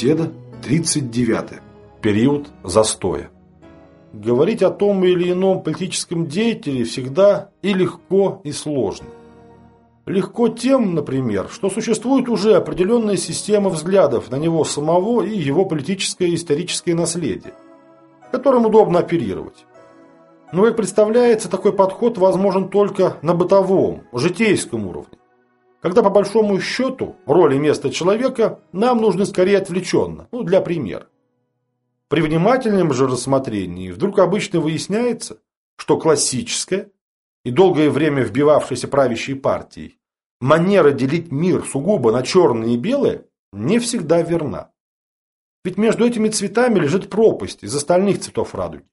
Беседа 39. Период застоя. Говорить о том или ином политическом деятеле всегда и легко, и сложно. Легко тем, например, что существует уже определенная система взглядов на него самого и его политическое и историческое наследие, которым удобно оперировать. Но, как представляется, такой подход возможен только на бытовом, житейском уровне. Когда по большому счету роль и место человека нам нужны скорее отвлеченно, ну, для примера. При внимательном же рассмотрении вдруг обычно выясняется, что классическая и долгое время вбивавшаяся правящей партией манера делить мир сугубо на черное и белое не всегда верна. Ведь между этими цветами лежит пропасть из остальных цветов радуги.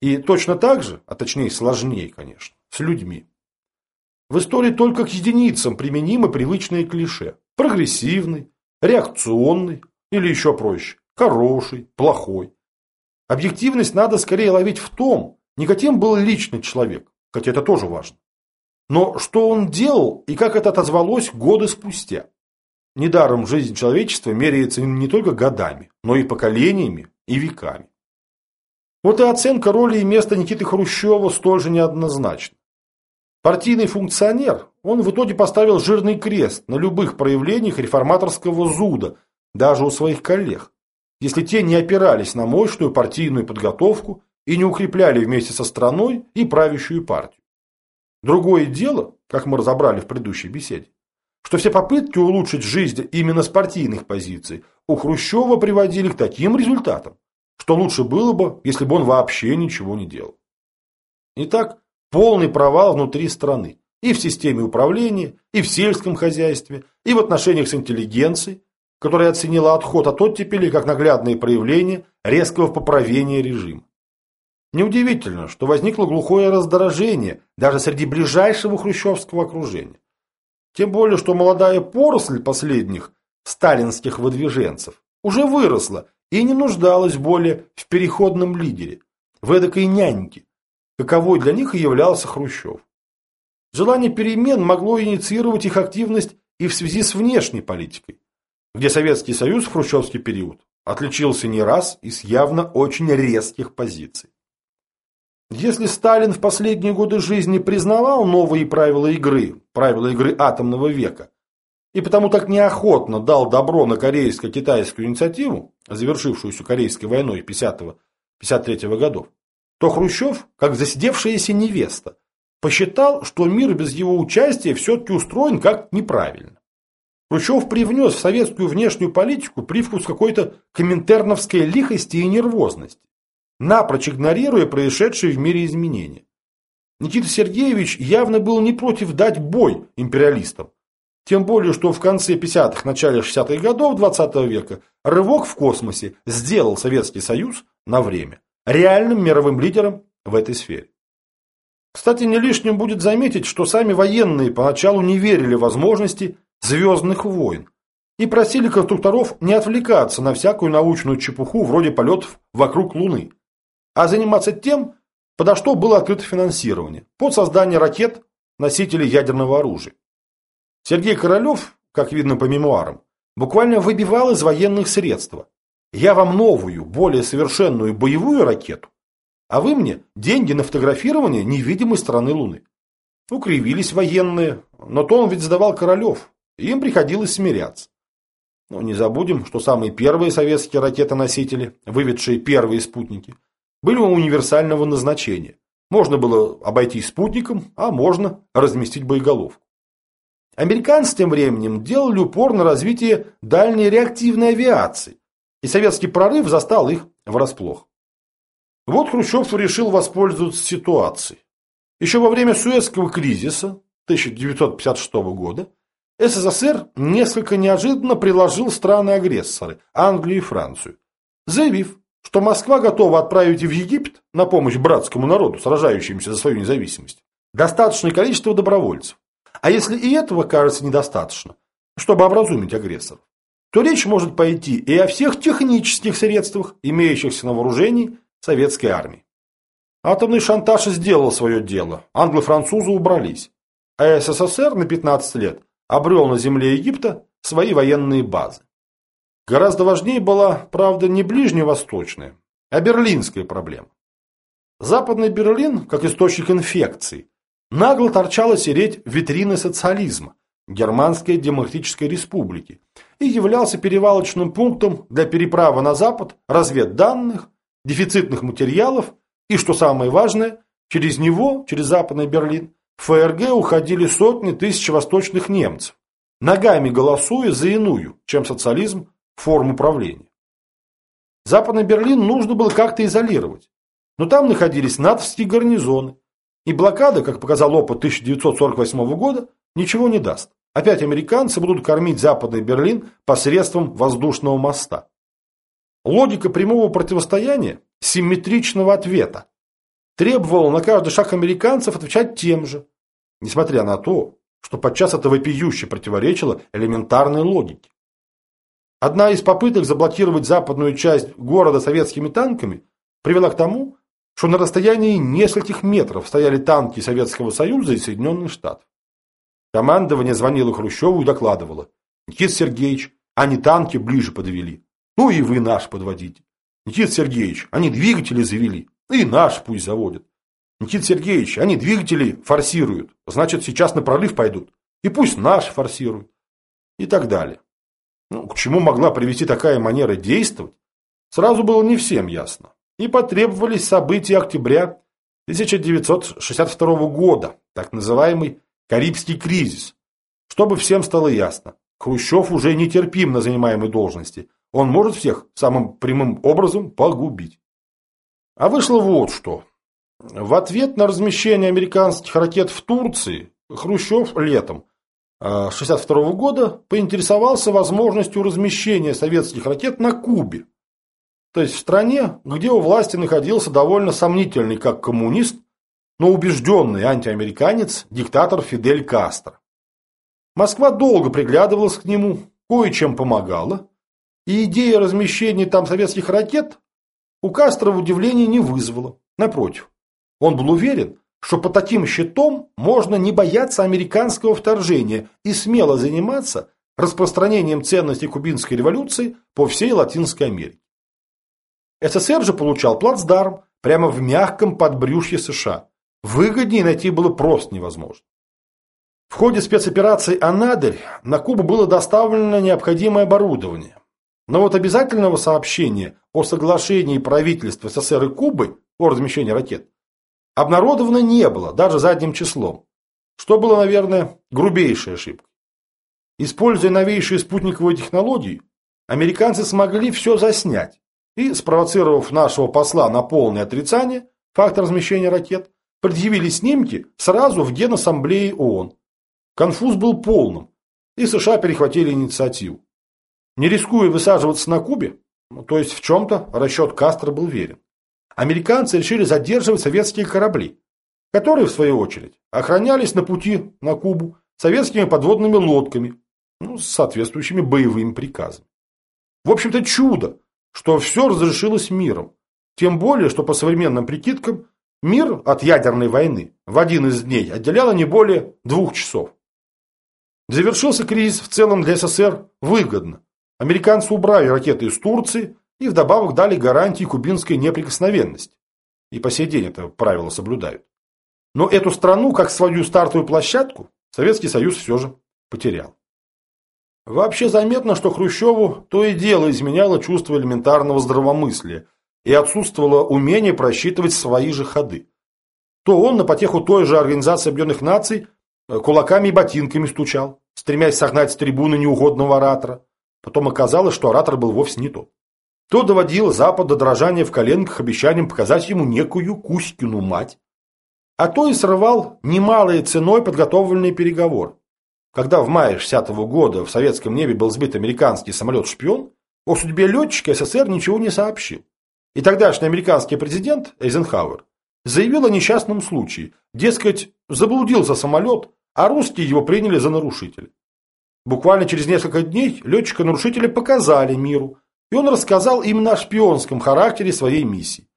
И точно так же, а точнее сложнее, конечно, с людьми. В истории только к единицам применимы привычные клише. Прогрессивный, реакционный или еще проще, хороший, плохой. Объективность надо скорее ловить в том, не каким был личный человек, хотя это тоже важно, но что он делал и как это отозвалось годы спустя. Недаром жизнь человечества меряется не только годами, но и поколениями и веками. Вот и оценка роли и места Никиты Хрущева столь же неоднозначна. Партийный функционер, он в итоге поставил жирный крест на любых проявлениях реформаторского зуда, даже у своих коллег, если те не опирались на мощную партийную подготовку и не укрепляли вместе со страной и правящую партию. Другое дело, как мы разобрали в предыдущей беседе, что все попытки улучшить жизнь именно с партийных позиций у Хрущева приводили к таким результатам, что лучше было бы, если бы он вообще ничего не делал. Итак, полный провал внутри страны. И в системе управления, и в сельском хозяйстве, и в отношениях с интеллигенцией, которая оценила отход от оттепели как наглядное проявление резкого поправения режима. Неудивительно, что возникло глухое раздражение даже среди ближайшего хрущевского окружения. Тем более, что молодая поросль последних сталинских выдвиженцев уже выросла и не нуждалась более в переходном лидере, в эдакой няньке, каковой для них и являлся Хрущев. Желание перемен могло инициировать их активность и в связи с внешней политикой, где Советский Союз в хрущевский период отличился не раз и с явно очень резких позиций. Если Сталин в последние годы жизни признавал новые правила игры, правила игры атомного века, и потому так неохотно дал добро на корейско-китайскую инициативу, завершившуюся Корейской войной 50-53 годов, то Хрущев, как засидевшаяся невеста, посчитал, что мир без его участия все-таки устроен как неправильно. Хрущев привнес в советскую внешнюю политику привкус какой-то коминтерновской лихости и нервозности, напрочь игнорируя происшедшие в мире изменения. Никита Сергеевич явно был не против дать бой империалистам, тем более, что в конце 50-х, начале 60-х годов 20 -го века рывок в космосе сделал Советский Союз на время реальным мировым лидером в этой сфере. Кстати, не лишним будет заметить, что сами военные поначалу не верили в возможности звездных войн и просили конструкторов не отвлекаться на всякую научную чепуху вроде полетов вокруг Луны, а заниматься тем, подо что было открыто финансирование, под создание ракет, носителей ядерного оружия. Сергей Королев, как видно по мемуарам, буквально выбивал из военных средства, я вам новую, более совершенную боевую ракету, а вы мне деньги на фотографирование невидимой стороны Луны. Укривились военные, но то он ведь сдавал Королев, им приходилось смиряться. Но не забудем, что самые первые советские ракетоносители, выведшие первые спутники, были универсального назначения. Можно было обойтись спутником, а можно разместить боеголовку. Американцы тем временем делали упор на развитие дальней реактивной авиации, и советский прорыв застал их врасплох. Вот Хрущев решил воспользоваться ситуацией. Еще во время Суэцкого кризиса 1956 года СССР несколько неожиданно приложил страны-агрессоры, Англию и Францию, заявив, что Москва готова отправить в Египет на помощь братскому народу, сражающимся за свою независимость, достаточное количество добровольцев. А если и этого кажется недостаточно, чтобы образумить агрессоров, то речь может пойти и о всех технических средствах, имеющихся на вооружении советской армии. Атомный шантаж сделал свое дело, англо-французы убрались, а СССР на 15 лет обрел на земле Египта свои военные базы. Гораздо важнее была, правда, не ближневосточная, а берлинская проблема. Западный Берлин, как источник инфекции, нагло торчала сереть витрины социализма, Германской Демократической Республики, и являлся перевалочным пунктом для переправы на Запад разведданных, дефицитных материалов и, что самое важное, через него, через Западный Берлин, в ФРГ уходили сотни тысяч восточных немцев, ногами голосуя за иную, чем социализм, форму правления. Западный Берлин нужно было как-то изолировать, но там находились натовские гарнизоны, и блокада, как показал опыт 1948 года, ничего не даст. Опять американцы будут кормить Западный Берлин посредством воздушного моста. Логика прямого противостояния, симметричного ответа, требовала на каждый шаг американцев отвечать тем же, несмотря на то, что подчас это вопиюще противоречило элементарной логике. Одна из попыток заблокировать западную часть города советскими танками привела к тому, что на расстоянии нескольких метров стояли танки Советского Союза и Соединенных Штатов. Командование звонило Хрущеву и докладывало. Никита Сергеевич, они танки ближе подвели. Ну и вы наш подводите. Никита Сергеевич, они двигатели завели. И наш пусть заводят. Никита Сергеевич, они двигатели форсируют. Значит, сейчас на прорыв пойдут. И пусть наш форсируют. И так далее. Ну, к чему могла привести такая манера действовать, сразу было не всем ясно и потребовались события октября 1962 года, так называемый Карибский кризис, чтобы всем стало ясно. Хрущев уже нетерпим на занимаемой должности. Он может всех самым прямым образом погубить. А вышло вот что. В ответ на размещение американских ракет в Турции Хрущев летом 1962 а, года поинтересовался возможностью размещения советских ракет на Кубе. То есть в стране, где у власти находился довольно сомнительный как коммунист, но убежденный антиамериканец, диктатор Фидель Кастро. Москва долго приглядывалась к нему, кое-чем помогала, и идея размещения там советских ракет у Кастро в удивлении не вызвала. Напротив, он был уверен, что по таким счетам можно не бояться американского вторжения и смело заниматься распространением ценностей кубинской революции по всей Латинской Америке. СССР же получал плацдарм прямо в мягком подбрюшье США. Выгоднее найти было просто невозможно. В ходе спецоперации «Анадырь» на Кубу было доставлено необходимое оборудование. Но вот обязательного сообщения о соглашении правительства СССР и Кубы о размещении ракет обнародовано не было, даже задним числом, что было, наверное, грубейшей ошибкой. Используя новейшие спутниковые технологии, американцы смогли все заснять, и, спровоцировав нашего посла на полное отрицание факта размещения ракет, предъявили снимки сразу в Генассамблее ООН. Конфуз был полным, и США перехватили инициативу. Не рискуя высаживаться на Кубе, ну, то есть в чем-то расчет Кастро был верен, американцы решили задерживать советские корабли, которые, в свою очередь, охранялись на пути на Кубу советскими подводными лодками ну, с соответствующими боевыми приказами. В общем-то, чудо, что все разрешилось миром. Тем более, что по современным прикидкам мир от ядерной войны в один из дней отделяло не более двух часов. Завершился кризис в целом для СССР выгодно. Американцы убрали ракеты из Турции и вдобавок дали гарантии кубинской неприкосновенности. И по сей день это правило соблюдают. Но эту страну, как свою стартовую площадку, Советский Союз все же потерял. Вообще заметно, что Хрущеву то и дело изменяло чувство элементарного здравомыслия и отсутствовало умение просчитывать свои же ходы. То он на потеху той же Организации Объединенных Наций э, кулаками и ботинками стучал, стремясь согнать с трибуны неугодного оратора. Потом оказалось, что оратор был вовсе не тот. То доводил Запад до дрожания в коленках обещанием показать ему некую Кузькину мать, а то и срывал немалой ценой подготовленный переговор. Когда в мае 60 -го года в советском небе был сбит американский самолет-шпион, о судьбе летчика СССР ничего не сообщил. И тогдашний американский президент Эйзенхауэр заявил о несчастном случае. Дескать, заблудился самолет, а русские его приняли за нарушителя. Буквально через несколько дней летчика-нарушителя показали миру, и он рассказал именно о шпионском характере своей миссии.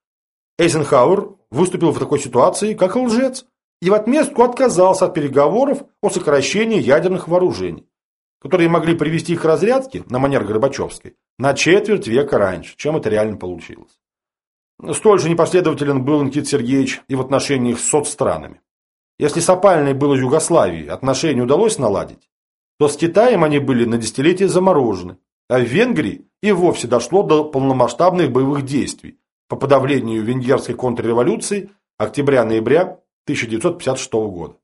Эйзенхауэр выступил в такой ситуации как лжец, и в отместку отказался от переговоров о сокращении ядерных вооружений, которые могли привести к разрядке, на манер Горбачевской, на четверть века раньше, чем это реально получилось. Столь же непоследователен был Никита Сергеевич и в отношениях с соцстранами. Если с опальной было Югославии отношения удалось наладить, то с Китаем они были на десятилетия заморожены, а в Венгрии и вовсе дошло до полномасштабных боевых действий по подавлению венгерской контрреволюции октября-ноября 1956 года.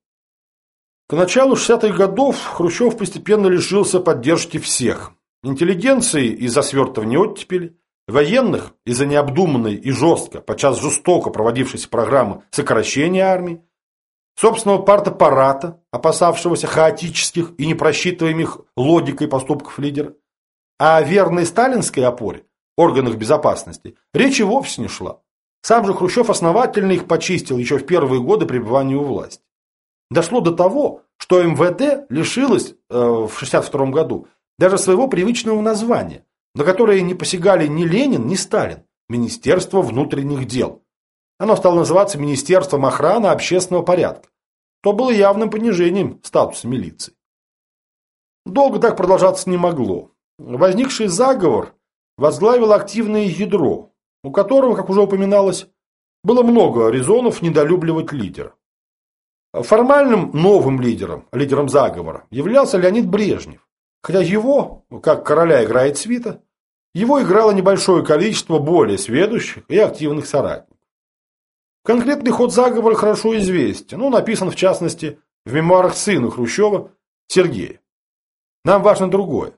К началу 60-х годов Хрущев постепенно лишился поддержки всех. Интеллигенции из-за свертывания оттепели, военных из-за необдуманной и жестко, подчас жестоко проводившейся программы сокращения армии, собственного партаппарата, опасавшегося хаотических и непросчитываемых логикой поступков лидера, а о верной сталинской опоре, органах безопасности, речи вовсе не шла. Сам же Хрущев основательно их почистил еще в первые годы пребывания у власти. Дошло до того, что МВД лишилось э, в 1962 году даже своего привычного названия, на которое не посягали ни Ленин, ни Сталин – Министерство внутренних дел. Оно стало называться Министерством охраны общественного порядка. То было явным понижением статуса милиции. Долго так продолжаться не могло. Возникший заговор возглавил активное ядро, у которого, как уже упоминалось, было много резонов недолюбливать лидера. Формальным новым лидером, лидером заговора, являлся Леонид Брежнев, хотя его, как короля играет свита, его играло небольшое количество более сведущих и активных соратников. Конкретный ход заговора хорошо известен, ну, написан в частности в мемуарах сына Хрущева Сергея. Нам важно другое.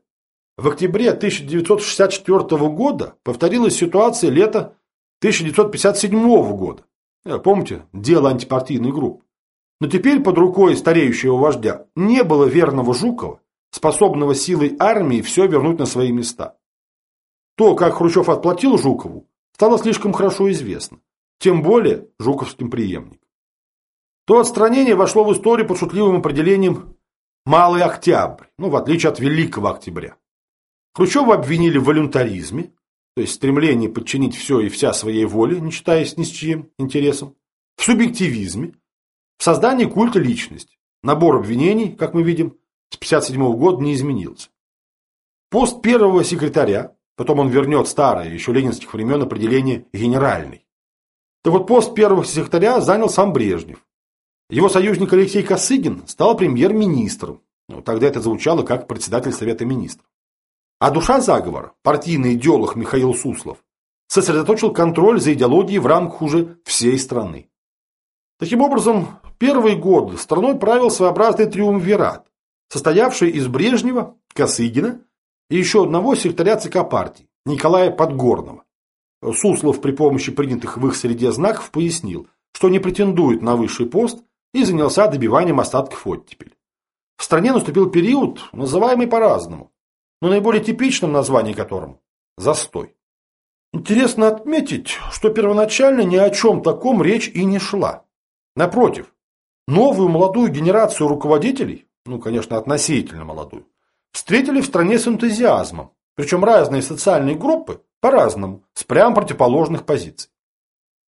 В октябре 1964 года повторилась ситуация лета 1957 года. Э, помните, дело антипартийной группы. Но теперь под рукой стареющего вождя не было верного Жукова, способного силой армии все вернуть на свои места. То, как Хрущев отплатил Жукову, стало слишком хорошо известно, тем более жуковским преемником. То отстранение вошло в историю под шутливым определением «Малый Октябрь», ну, в отличие от Великого Октября. Хрущева обвинили в волюнтаризме, то есть стремлении подчинить все и вся своей воле, не считаясь ни с чьим интересом, в субъективизме, в создании культа личности. Набор обвинений, как мы видим, с 1957 года не изменился. Пост первого секретаря, потом он вернет старое, еще ленинских времен определение «генеральный». Так вот, пост первого секретаря занял сам Брежнев. Его союзник Алексей Косыгин стал премьер-министром. Ну, тогда это звучало как председатель Совета министров. А душа заговора, партийный идеолог Михаил Суслов, сосредоточил контроль за идеологией в рамках уже всей страны. Таким образом, первые годы страной правил своеобразный триумвират, состоявший из Брежнева, Косыгина и еще одного секретаря ЦК партии, Николая Подгорного. Суслов при помощи принятых в их среде знаков пояснил, что не претендует на высший пост и занялся добиванием остатков оттепели. В стране наступил период, называемый по-разному но наиболее типичным названием которым – застой. Интересно отметить, что первоначально ни о чем таком речь и не шла. Напротив, новую молодую генерацию руководителей, ну, конечно, относительно молодую, встретили в стране с энтузиазмом, причем разные социальные группы по-разному, с прям противоположных позиций.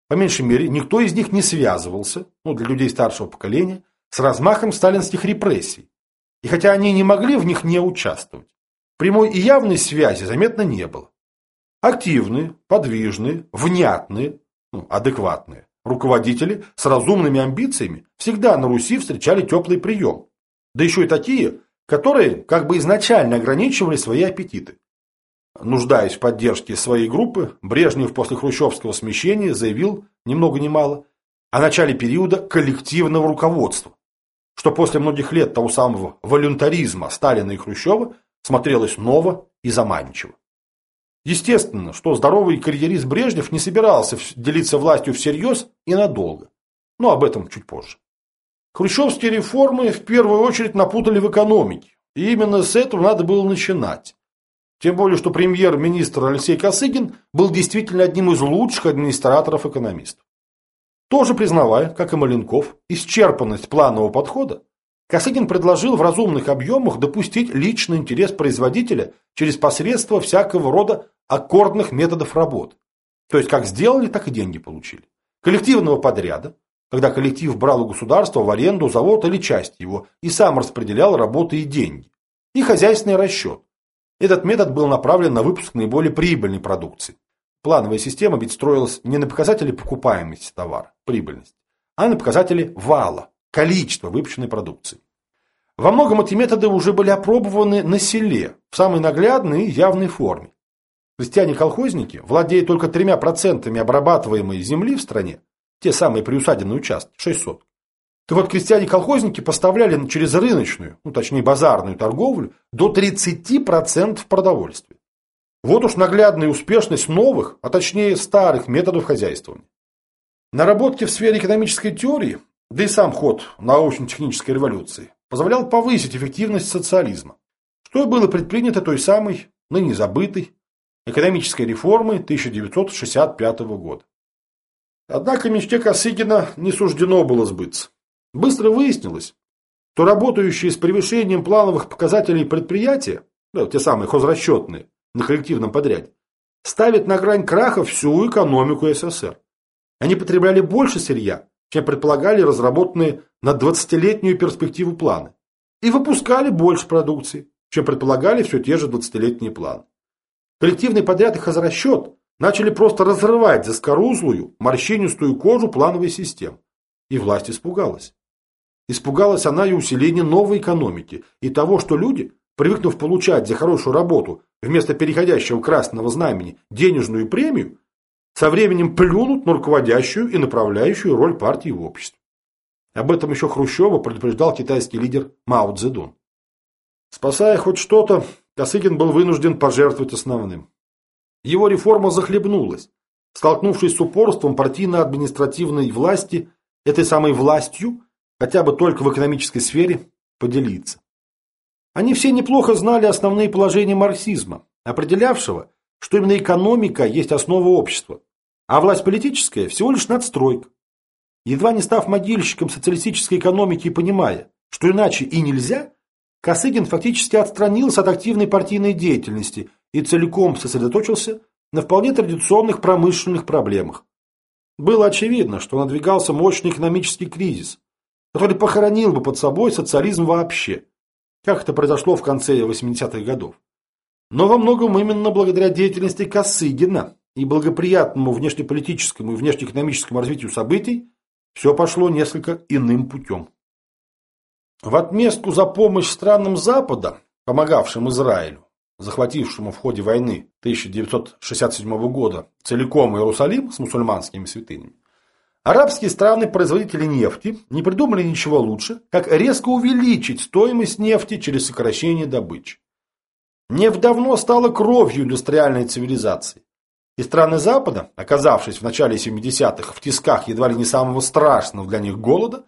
По меньшей мере, никто из них не связывался, ну, для людей старшего поколения, с размахом сталинских репрессий. И хотя они не могли в них не участвовать, Прямой и явной связи заметно не было. Активные, подвижные, внятные, ну, адекватные руководители с разумными амбициями всегда на Руси встречали теплый прием. Да еще и такие, которые как бы изначально ограничивали свои аппетиты. Нуждаясь в поддержке своей группы, Брежнев после хрущевского смещения заявил, ни много ни мало, о начале периода коллективного руководства, что после многих лет того самого волюнтаризма Сталина и Хрущева смотрелось ново и заманчиво. Естественно, что здоровый карьерист Брежнев не собирался делиться властью всерьез и надолго. Но об этом чуть позже. Хрущевские реформы в первую очередь напутали в экономике. И именно с этого надо было начинать. Тем более, что премьер-министр Алексей Косыгин был действительно одним из лучших администраторов-экономистов. Тоже признавая, как и Маленков, исчерпанность планового подхода, Косыгин предложил в разумных объемах допустить личный интерес производителя через посредство всякого рода аккордных методов работы. То есть как сделали, так и деньги получили. Коллективного подряда, когда коллектив брал у государства в аренду завод или часть его и сам распределял работы и деньги. И хозяйственный расчет, Этот метод был направлен на выпуск наиболее прибыльной продукции. Плановая система ведь строилась не на показатели покупаемости товара, прибыльность, а на показатели вала, количества выпущенной продукции. Во многом эти методы уже были опробованы на селе, в самой наглядной и явной форме. Крестьяне-колхозники, владея только тремя процентами обрабатываемой земли в стране, те самые приусадебные участки, 600, то вот крестьяне-колхозники поставляли через рыночную, ну точнее базарную торговлю, до 30% продовольствия. Вот уж наглядная успешность новых, а точнее старых методов хозяйствования. Наработки в сфере экономической теории, да и сам ход научно-технической революции, позволял повысить эффективность социализма, что и было предпринято той самой, ныне забытой, экономической реформы 1965 года. Однако мечте Косыгина не суждено было сбыться. Быстро выяснилось, что работающие с превышением плановых показателей предприятия, да, те самые хозрасчетные, на коллективном подряде, ставят на грань краха всю экономику СССР. Они потребляли больше сырья, чем предполагали разработанные на 20-летнюю перспективу планы, и выпускали больше продукции, чем предполагали все те же 20-летние планы. Коллективный подряд и хозрасчет начали просто разрывать заскорузлую, морщинистую кожу плановой системы. И власть испугалась. Испугалась она и усиления новой экономики, и того, что люди, привыкнув получать за хорошую работу вместо переходящего красного знамени денежную премию, со временем плюнут на руководящую и направляющую роль партии в обществе. Об этом еще Хрущева предупреждал китайский лидер Мао Цзэдун. Спасая хоть что-то, Косыгин был вынужден пожертвовать основным. Его реформа захлебнулась, столкнувшись с упорством партийно-административной власти, этой самой властью, хотя бы только в экономической сфере, поделиться. Они все неплохо знали основные положения марксизма, определявшего, что именно экономика есть основа общества, а власть политическая всего лишь надстройка. Едва не став могильщиком социалистической экономики и понимая, что иначе и нельзя, Косыгин фактически отстранился от активной партийной деятельности и целиком сосредоточился на вполне традиционных промышленных проблемах. Было очевидно, что надвигался мощный экономический кризис, который похоронил бы под собой социализм вообще, как это произошло в конце 80-х годов. Но во многом именно благодаря деятельности Косыгина и благоприятному внешнеполитическому и внешнеэкономическому развитию событий все пошло несколько иным путем. В отместку за помощь странам Запада, помогавшим Израилю, захватившему в ходе войны 1967 года целиком Иерусалим с мусульманскими святынями, арабские страны-производители нефти не придумали ничего лучше, как резко увеличить стоимость нефти через сокращение добычи. Нефть давно стала кровью индустриальной цивилизации. И страны Запада, оказавшись в начале 70-х в тисках едва ли не самого страшного для них голода,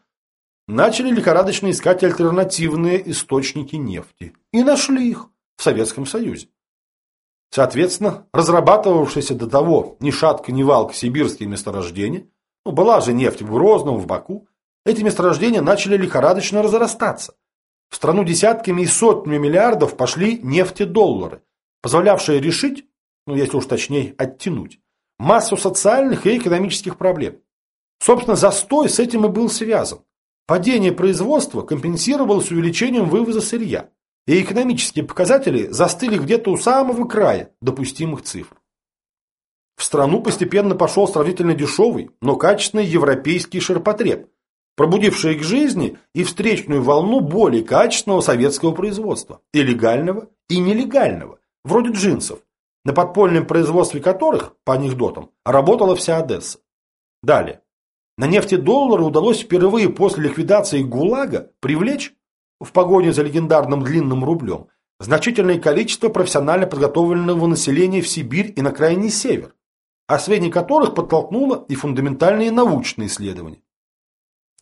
начали лихорадочно искать альтернативные источники нефти. И нашли их в Советском Союзе. Соответственно, разрабатывавшиеся до того ни шатка, ни валка сибирские месторождения, ну, была же нефть в Грозном, в Баку, эти месторождения начали лихорадочно разрастаться. В страну десятками и сотнями миллиардов пошли нефтедоллары, позволявшие решить, ну если уж точнее оттянуть, массу социальных и экономических проблем. Собственно, застой с этим и был связан. Падение производства компенсировалось увеличением вывоза сырья, и экономические показатели застыли где-то у самого края допустимых цифр. В страну постепенно пошел сравнительно дешевый, но качественный европейский ширпотреб, пробудивший к жизни и встречную волну более качественного советского производства, и легального, и нелегального, вроде джинсов, на подпольном производстве которых, по анекдотам, работала вся Одесса. Далее. На нефтедоллары удалось впервые после ликвидации ГУЛАГа привлечь, в погоне за легендарным длинным рублем, значительное количество профессионально подготовленного населения в Сибирь и на крайний север, освоение которых подтолкнуло и фундаментальные научные исследования.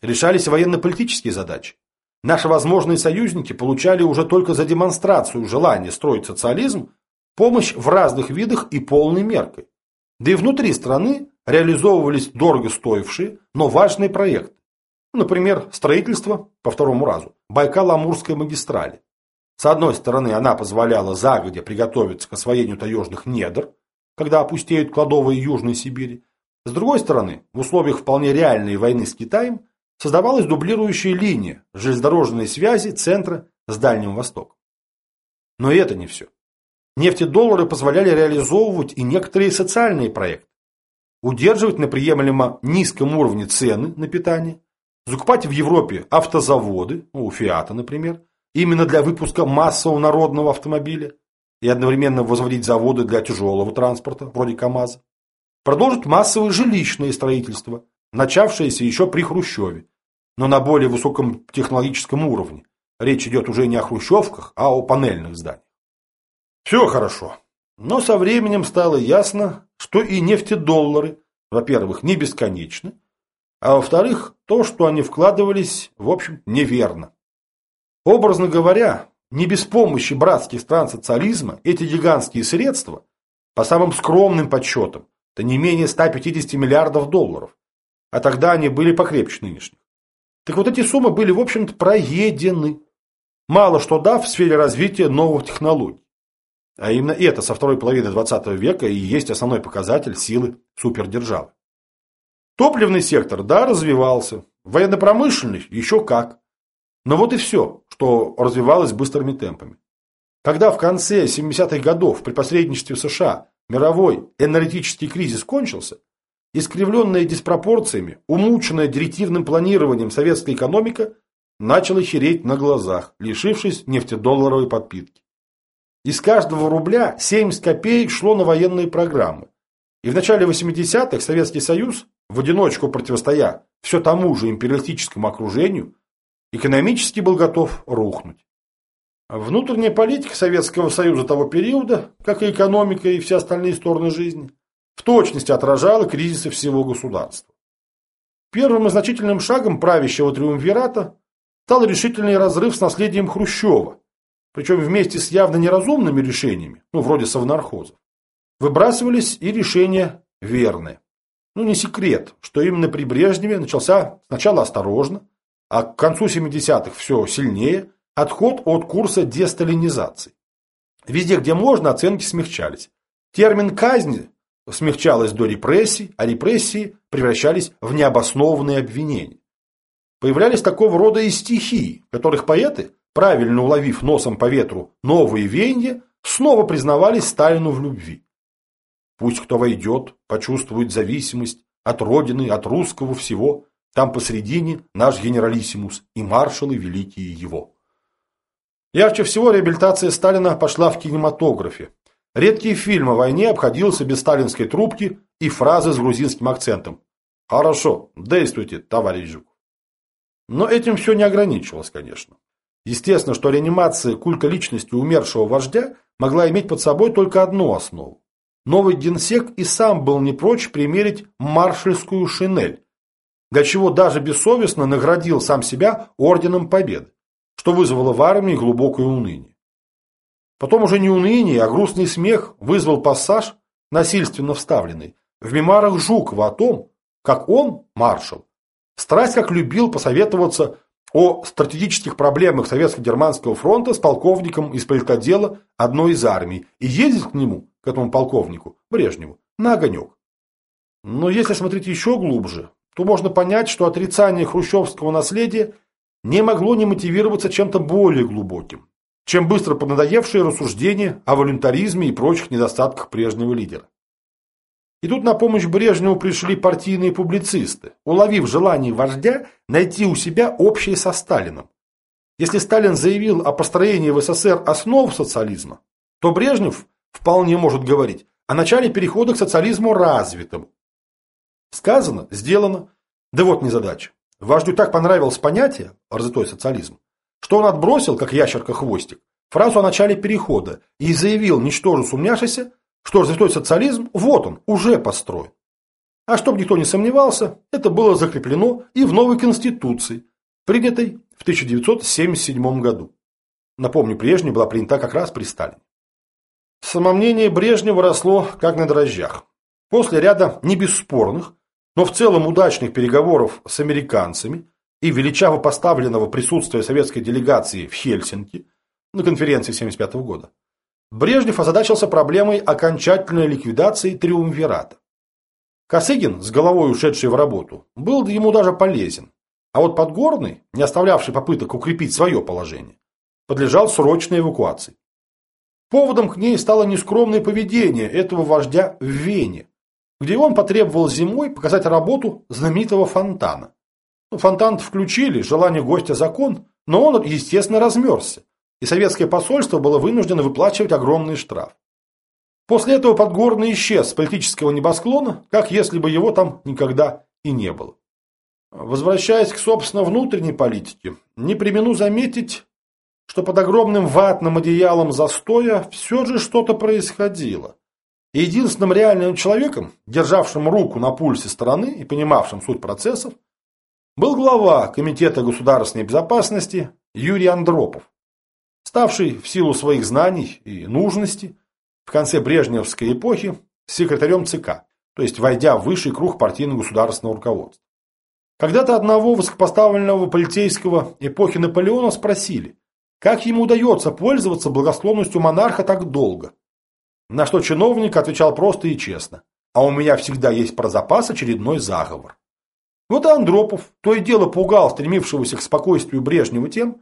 Решались военно-политические задачи. Наши возможные союзники получали уже только за демонстрацию желания строить социализм помощь в разных видах и полной меркой. Да и внутри страны реализовывались дорого стоившие, но важные проекты. Например, строительство, по второму разу, Байкало-Амурской магистрали. С одной стороны, она позволяла загодя приготовиться к освоению таежных недр, когда опустеют кладовые Южной Сибири. С другой стороны, в условиях вполне реальной войны с Китаем создавалась дублирующая линия железнодорожной связи центра с Дальним Востоком. Но и это не все. нефтедоллары позволяли реализовывать и некоторые социальные проекты. Удерживать на приемлемо низком уровне цены на питание, закупать в Европе автозаводы, ну, у Фиата, например, именно для выпуска массового народного автомобиля, и одновременно возводить заводы для тяжелого транспорта, вроде КАМАЗа. Продолжить массовое жилищное строительство, начавшееся еще при Хрущеве, но на более высоком технологическом уровне. Речь идет уже не о хрущевках, а о панельных зданиях. Все хорошо. Но со временем стало ясно, что и нефтедоллары, во-первых, не бесконечны, а во-вторых, то, что они вкладывались, в общем, неверно. Образно говоря, не без помощи братских стран социализма эти гигантские средства, по самым скромным подсчетам, это не менее 150 миллиардов долларов, а тогда они были покрепче нынешних. Так вот эти суммы были, в общем-то, проедены, мало что дав в сфере развития новых технологий. А именно это со второй половины 20 века и есть основной показатель силы супердержавы. Топливный сектор, да, развивался, военно-промышленный еще как. Но вот и все, что развивалось быстрыми темпами. Когда в конце 70-х годов при посредничестве США мировой энергетический кризис кончился, искривленная диспропорциями, умученная директивным планированием советская экономика начала хереть на глазах, лишившись нефтедолларовой подпитки. Из каждого рубля 70 копеек шло на военные программы. И в начале 80-х Советский Союз, в одиночку противостоя все тому же империалистическому окружению, экономически был готов рухнуть. Внутренняя политика Советского Союза того периода, как и экономика и все остальные стороны жизни, в точности отражала кризисы всего государства. Первым и значительным шагом правящего триумвирата стал решительный разрыв с наследием Хрущева, причем вместе с явно неразумными решениями, ну, вроде совнархозов, выбрасывались и решения верные. Ну, не секрет, что именно при Брежневе начался сначала осторожно, а к концу 70-х все сильнее отход от курса десталинизации. Везде, где можно, оценки смягчались. Термин «казнь» смягчалась до репрессий, а репрессии превращались в необоснованные обвинения. Появлялись такого рода и стихии, которых поэты, правильно уловив носом по ветру новые веяния, снова признавались Сталину в любви. Пусть кто войдет, почувствует зависимость от родины, от русского всего, там посредине наш генералиссимус и маршалы великие его. Ярче всего реабилитация Сталина пошла в кинематографе. Редкие фильмы о войне обходился без сталинской трубки и фразы с грузинским акцентом. «Хорошо, действуйте, товарищ Жуков». Но этим все не ограничивалось, конечно. Естественно, что реанимация культа личности умершего вождя могла иметь под собой только одну основу. Новый генсек и сам был не прочь примерить маршальскую шинель, для чего даже бессовестно наградил сам себя орденом победы, что вызвало в армии глубокое уныние. Потом уже не уныние, а грустный смех вызвал пассаж, насильственно вставленный, в мемуарах Жукова о том, как он, маршал, страсть как любил посоветоваться о стратегических проблемах Советско-Германского фронта с полковником из политодела одной из армий и ездить к нему, к этому полковнику, Брежневу, на огонек. Но если смотреть еще глубже, то можно понять, что отрицание хрущевского наследия не могло не мотивироваться чем-то более глубоким, чем быстро поднадоевшие рассуждения о волюнтаризме и прочих недостатках прежнего лидера. И тут на помощь Брежневу пришли партийные публицисты, уловив желание вождя найти у себя общее со Сталином. Если Сталин заявил о построении в СССР основ социализма, то Брежнев вполне может говорить о начале перехода к социализму развитым, Сказано, сделано. Да вот незадача. Вождю так понравилось понятие «развитой социализм», что он отбросил, как ящерка хвостик, фразу о начале перехода и заявил, ничтоже сумняшися, что развитой социализм, вот он, уже построен. А чтобы никто не сомневался, это было закреплено и в новой Конституции, принятой в 1977 году. Напомню, прежняя была принята как раз при Сталине. Самомнение Брежнева росло как на дрожжах. После ряда небесспорных, но в целом удачных переговоров с американцами и величаво поставленного присутствия советской делегации в Хельсинки на конференции 1975 года, Брежнев озадачился проблемой окончательной ликвидации триумвирата. Косыгин, с головой ушедший в работу, был ему даже полезен, а вот Подгорный, не оставлявший попыток укрепить свое положение, подлежал срочной эвакуации. Поводом к ней стало нескромное поведение этого вождя в Вене, где он потребовал зимой показать работу знаменитого фонтана. Ну, фонтан включили, желание гостя закон, но он, естественно, размерзся, и советское посольство было вынуждено выплачивать огромный штраф. После этого Подгорный исчез с политического небосклона, как если бы его там никогда и не было. Возвращаясь к, собственно, внутренней политике, не примену заметить, что под огромным ватным одеялом застоя все же что-то происходило. И единственным реальным человеком, державшим руку на пульсе страны и понимавшим суть процессов, был глава Комитета государственной безопасности Юрий Андропов, ставший в силу своих знаний и нужности в конце Брежневской эпохи секретарем ЦК, то есть войдя в высший круг партийно-государственного руководства. Когда-то одного высокопоставленного полицейского эпохи Наполеона спросили, как ему удается пользоваться благосклонностью монарха так долго? На что чиновник отвечал просто и честно. А у меня всегда есть про запас очередной заговор. Вот и Андропов то и дело пугал стремившегося к спокойствию Брежнева тем,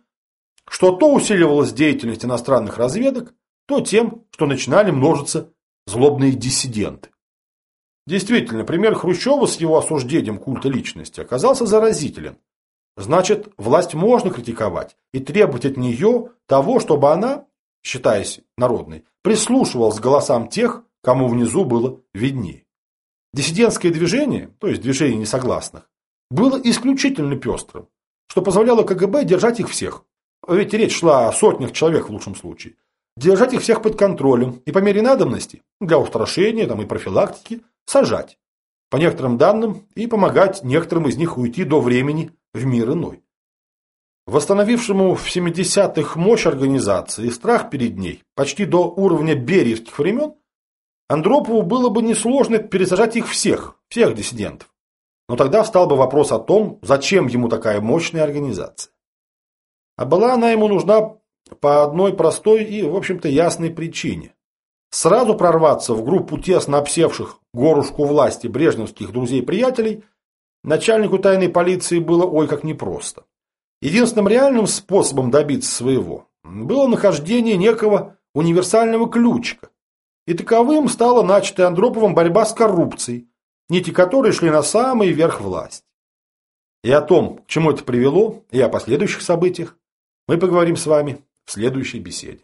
что то усиливалась деятельность иностранных разведок, то тем, что начинали множиться злобные диссиденты. Действительно, пример Хрущева с его осуждением культа личности оказался заразителен. Значит, власть можно критиковать и требовать от нее того, чтобы она, считаясь народной, прислушивалась к голосам тех, кому внизу было виднее. Диссидентское движение, то есть движение несогласных, было исключительно пестрым, что позволяло КГБ держать их всех. Ведь речь шла о сотнях человек в лучшем случае. Держать их всех под контролем и по мере надобности, для устрашения там, и профилактики, сажать. По некоторым данным, и помогать некоторым из них уйти до времени в мир иной. Восстановившему в 70-х мощь организации и страх перед ней почти до уровня бериевских времен, Андропову было бы несложно пересажать их всех, всех диссидентов. Но тогда встал бы вопрос о том, зачем ему такая мощная организация. А была она ему нужна по одной простой и, в общем-то, ясной причине. Сразу прорваться в группу тесно обсевших горушку власти брежневских друзей-приятелей начальнику тайной полиции было ой как непросто. Единственным реальным способом добиться своего было нахождение некого универсального ключика. И таковым стала начатая Андроповым борьба с коррупцией, нити которой шли на самый верх власти. И о том, к чему это привело, и о последующих событиях мы поговорим с вами в следующей беседе.